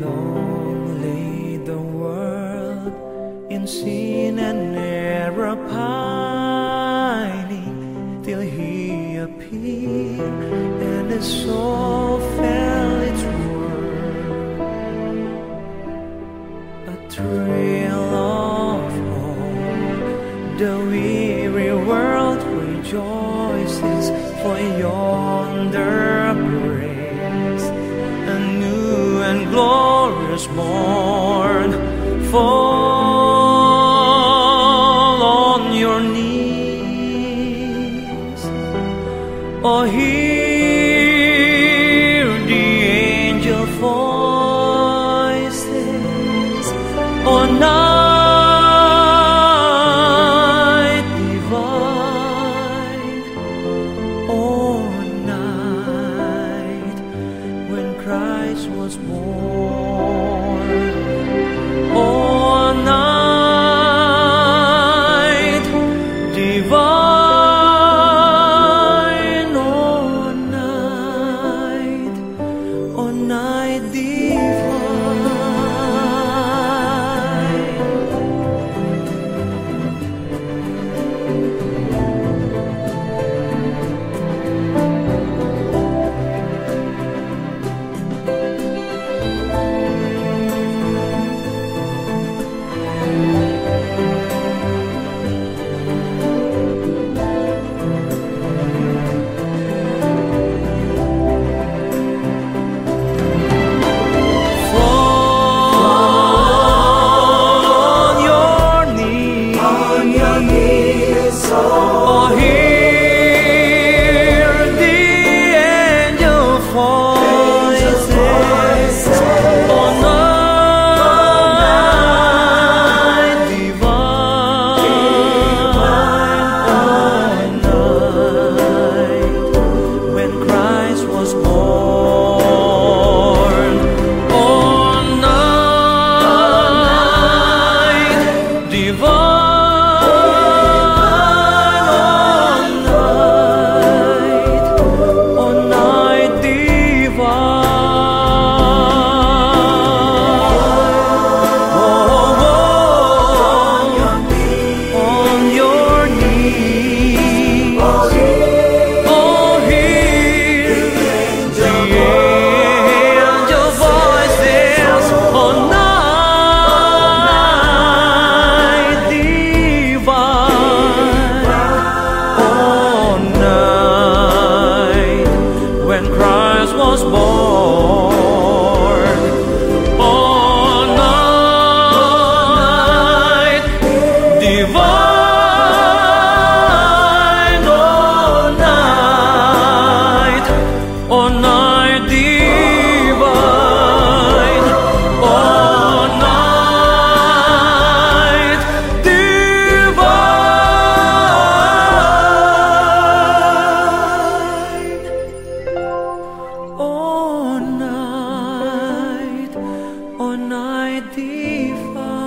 Long lay the world in sin and error pining till he appeared and the soul felt its worth. A thrill of hope, the weary world rejoices for yonder was born. Fall on your knees. Oh, hear the angel voices. Oh, night divine. Oh, night when Christ was born. 地方。